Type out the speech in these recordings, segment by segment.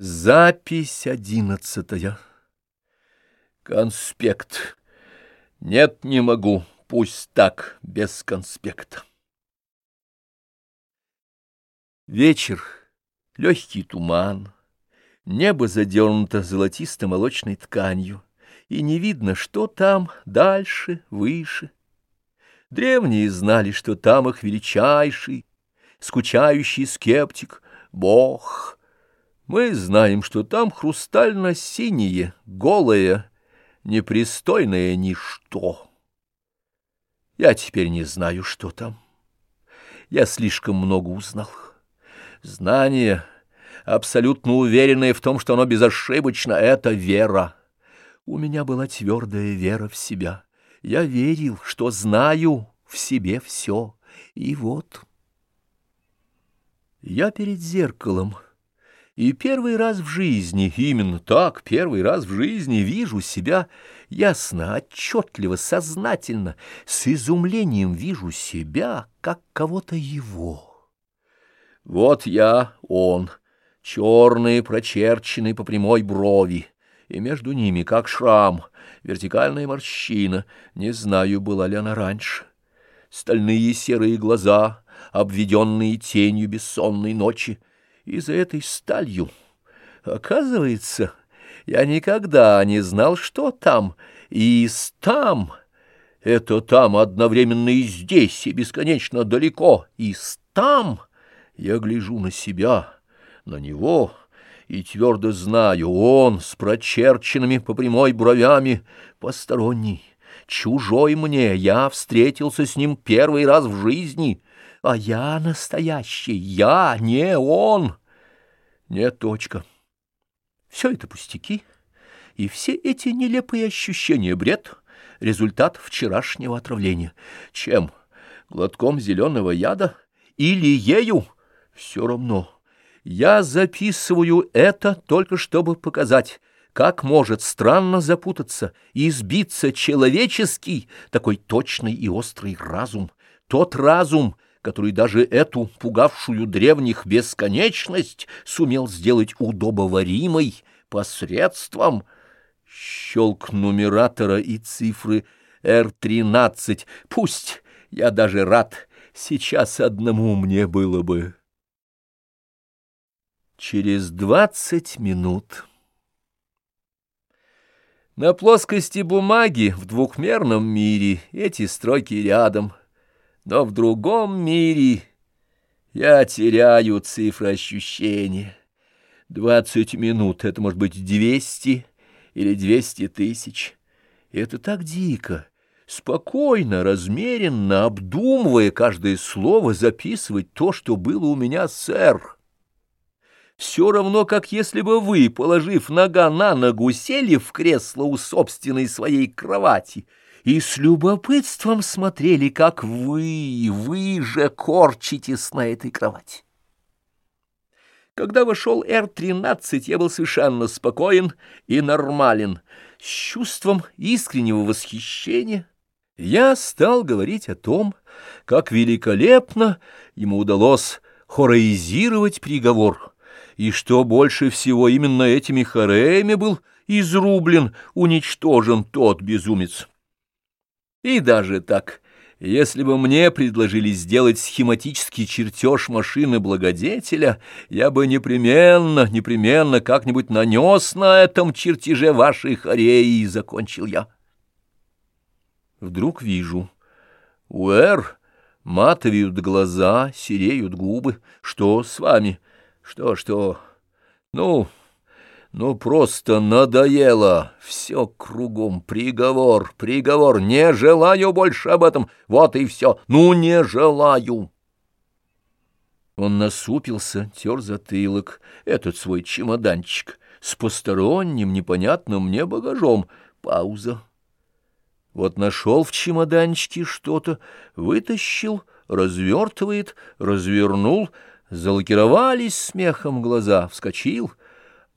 Запись одиннадцатая. Конспект. Нет, не могу. Пусть так, без конспекта. Вечер. Легкий туман. Небо задернуто золотисто-молочной тканью, и не видно, что там дальше, выше. Древние знали, что там их величайший, скучающий скептик — Бог — мы знаем, что там хрустально-синее, голое, непристойное ничто. Я теперь не знаю, что там. Я слишком много узнал. Знание, абсолютно уверенное в том, что оно безошибочно, — это вера. У меня была твердая вера в себя. Я верил, что знаю в себе все. И вот... Я перед зеркалом... И первый раз в жизни, именно так, первый раз в жизни вижу себя ясно, отчетливо, сознательно, с изумлением вижу себя, как кого-то его. Вот я, он, черные, прочерченные по прямой брови, и между ними, как шрам, вертикальная морщина, не знаю, была ли она раньше. Стальные серые глаза, обведенные тенью бессонной ночи, и за этой сталью. Оказывается, я никогда не знал, что там, и там... Это там одновременно и здесь, и бесконечно далеко, и там... Я гляжу на себя, на него, и твердо знаю, он с прочерченными по прямой бровями, посторонний, чужой мне, я встретился с ним первый раз в жизни, а я настоящий, я, не он. Нет, точка. Все это пустяки, и все эти нелепые ощущения — бред, результат вчерашнего отравления. Чем? Глотком зеленого яда? Или ею? Все равно. Я записываю это только чтобы показать, как может странно запутаться и сбиться человеческий, такой точный и острый разум. Тот разум — который даже эту пугавшую древних бесконечность сумел сделать удобоваримой посредством щелк нумератора и цифры R13. Пусть я даже рад, сейчас одному мне было бы. Через двадцать минут... На плоскости бумаги в двухмерном мире эти строки рядом — но в другом мире я теряю цифры ощущения. Двадцать минут — это может быть двести или двести тысяч. это так дико, спокойно, размеренно, обдумывая каждое слово, записывать то, что было у меня, сэр. Все равно, как если бы вы, положив нога на ногу, сели в кресло у собственной своей кровати — и с любопытством смотрели, как вы, вы же корчитесь на этой кровати. Когда вошел Р-13, я был совершенно спокоен и нормален. С чувством искреннего восхищения я стал говорить о том, как великолепно ему удалось хороизировать приговор, и что больше всего именно этими хореями был изрублен, уничтожен тот безумец. И даже так, если бы мне предложили сделать схематический чертеж машины благодетеля, я бы непременно, непременно как-нибудь нанес на этом чертеже вашей хореи, и закончил я. Вдруг вижу. Уэр, матовеют глаза, сереют губы. Что с вами? Что, что? Ну... Ну, просто надоело. Все кругом. Приговор, приговор. Не желаю больше об этом. Вот и все. Ну, не желаю. Он насупился, тер затылок, этот свой чемоданчик, с посторонним, непонятным мне багажом. Пауза. Вот нашел в чемоданчике что-то, вытащил, развертывает, развернул, залакировались смехом глаза, вскочил —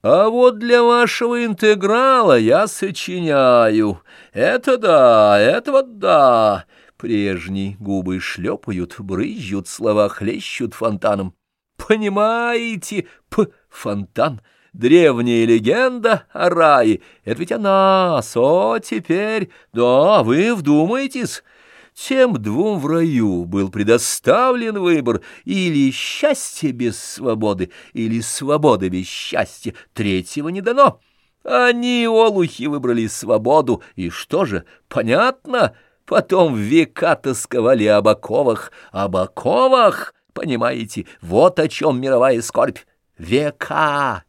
а вот для вашего интеграла я сочиняю. Это да, это вот да. Прежние губы шлепают, брызжут, слова хлещут фонтаном. Понимаете, п фонтан, древняя легенда о рае. Это ведь она, о, теперь, да, вы вдумаетесь». Тем двум в раю был предоставлен выбор или счастье без свободы, или свобода без счастья, третьего не дано. Они, олухи, выбрали свободу, и что же, понятно, потом века тосковали об оковах, об оковах, понимаете, вот о чем мировая скорбь, века.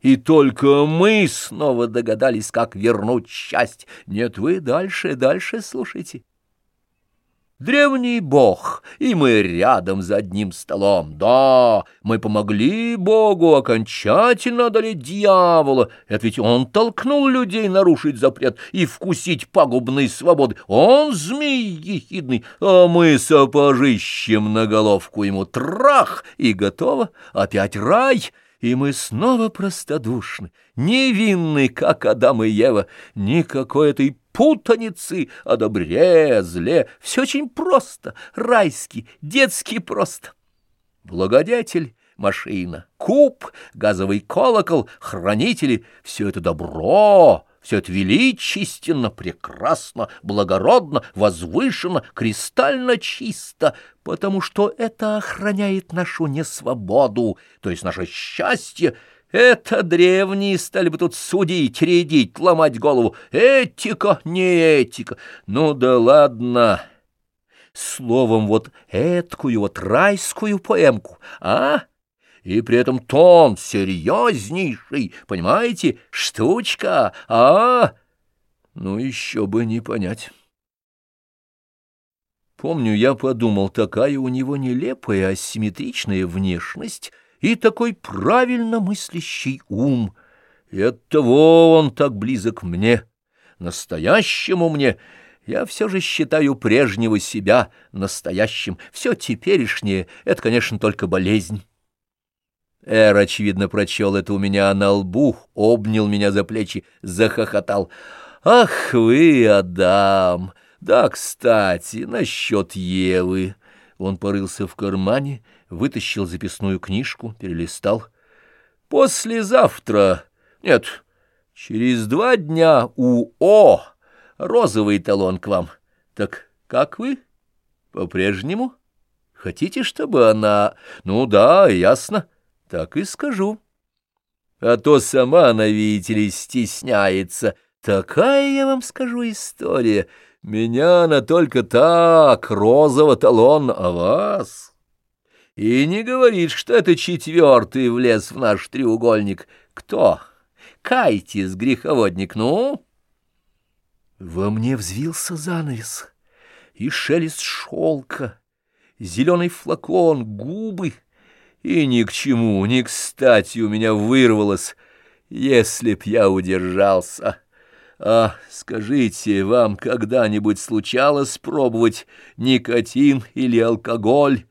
И только мы снова догадались, как вернуть счастье. Нет, вы дальше, дальше слушайте. Древний бог, и мы рядом за одним столом. Да, мы помогли богу окончательно одолеть дьявола. Это ведь он толкнул людей нарушить запрет и вкусить пагубной свободы. Он змей ехидный, а мы сапожищем на головку ему трах, и готово, опять рай — и мы снова простодушны, невинны, как Адам и Ева, никакой этой путаницы о добре, зле, все очень просто, райски, детски просто. Благодетель, машина, куб, газовый колокол, хранители — все это добро, все это величественно, прекрасно, благородно, возвышенно, кристально чисто, потому что это охраняет нашу несвободу, то есть наше счастье. Это древние стали бы тут судить, рядить, ломать голову. Этика, не этика. Ну да ладно. Словом, вот эткую вот райскую поэмку, а? И при этом тон серьезнейший, понимаете, штучка, а? Ну, еще бы не понять. Помню, я подумал, такая у него нелепая асимметричная внешность и такой правильно мыслящий ум, и оттого он так близок мне, настоящему мне, я все же считаю прежнего себя настоящим, все теперешнее — это, конечно, только болезнь. Эр, очевидно, прочел это у меня на лбу, обнял меня за плечи, захохотал. «Ах вы, Адам! Да, кстати, насчет Евы!» Он порылся в кармане, вытащил записную книжку, перелистал. «Послезавтра... Нет, через два дня у О розовый талон к вам. Так как вы? По-прежнему? Хотите, чтобы она... Ну да, ясно». Так и скажу. А то сама она, видите ли, стесняется. Такая, я вам скажу, история. Меня она только так, розово талон, а вас... И не говорит, что это четвертый влез в наш треугольник. Кто? Кайтис, греховодник, ну? Во мне взвился занавес, и шелест шелка, зеленый флакон, губы — и ни к чему, ни кстати у меня вырвалось, если б я удержался. А скажите, вам когда-нибудь случалось пробовать никотин или алкоголь?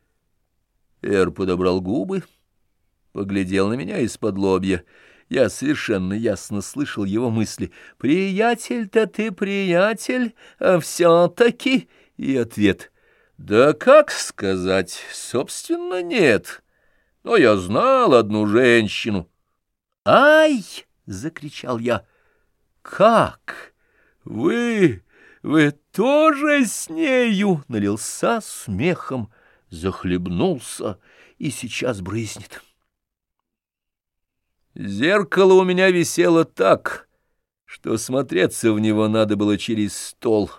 Эр подобрал губы, поглядел на меня из-под лобья. Я совершенно ясно слышал его мысли. «Приятель-то ты приятель, а все-таки...» И ответ. «Да как сказать? Собственно, нет» но я знал одну женщину. «Ай!» — закричал я. «Как? Вы... вы тоже с нею?» Налился смехом, захлебнулся и сейчас брызнет. Зеркало у меня висело так, что смотреться в него надо было через стол.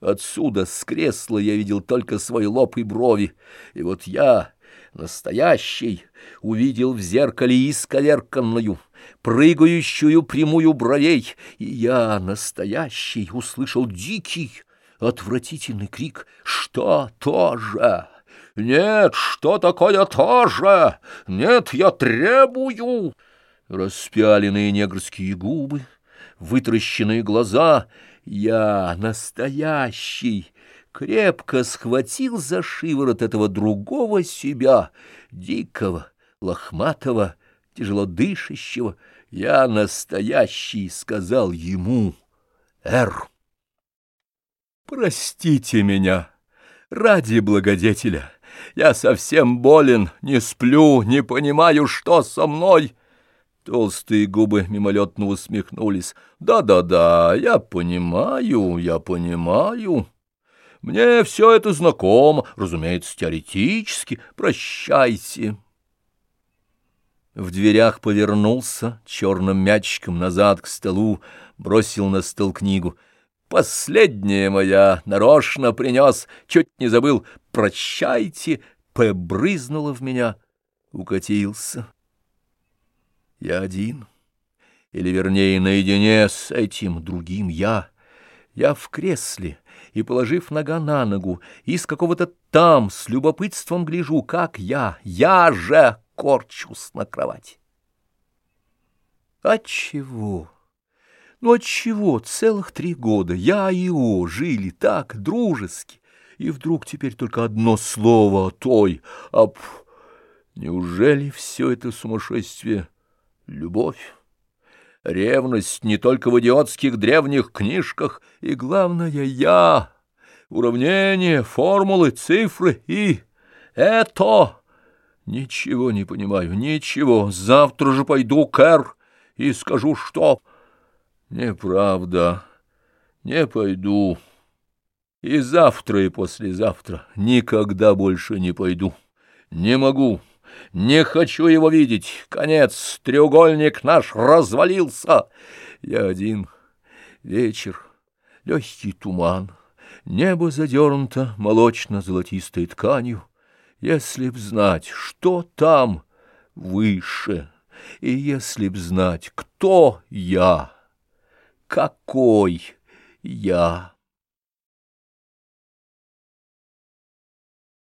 Отсюда, с кресла, я видел только свой лоб и брови, и вот я настоящий, увидел в зеркале исковерканную, прыгающую прямую бровей, и я, настоящий, услышал дикий, отвратительный крик «Что тоже?» «Нет, что такое тоже? Нет, я требую!» Распяленные негрские губы, вытращенные глаза «Я настоящий!» Крепко схватил за шиворот этого другого себя, дикого, лохматого, тяжело дышащего. Я настоящий, сказал ему, Эр. Простите меня, ради благодетеля. Я совсем болен, не сплю, не понимаю, что со мной. Толстые губы мимолетно усмехнулись. «Да-да-да, я понимаю, я понимаю. Мне все это знакомо, разумеется, теоретически. Прощайте». В дверях повернулся черным мячиком назад к столу, бросил на стол книгу. «Последняя моя, нарочно принес, чуть не забыл. Прощайте!» Побрызнуло в меня, укатился. Я один, или, вернее, наедине с этим другим я. Я в кресле, и, положив нога на ногу, из какого-то там с любопытством гляжу, как я, я же корчусь на кровати. Отчего? Ну отчего целых три года я и О жили так дружески, и вдруг теперь только одно слово той, а неужели все это сумасшествие — любовь. Ревность не только в идиотских древних книжках, и, главное, я, уравнения, формулы, цифры и это... Ничего не понимаю, ничего. Завтра же пойду к Эр и скажу, что... Неправда, не пойду. И завтра, и послезавтра никогда больше не пойду. Не могу. Не хочу его видеть. Конец. Треугольник наш развалился. Я один. Вечер. Легкий туман. Небо задернуто молочно-золотистой тканью. Если б знать, что там выше, и если б знать, кто я, какой я...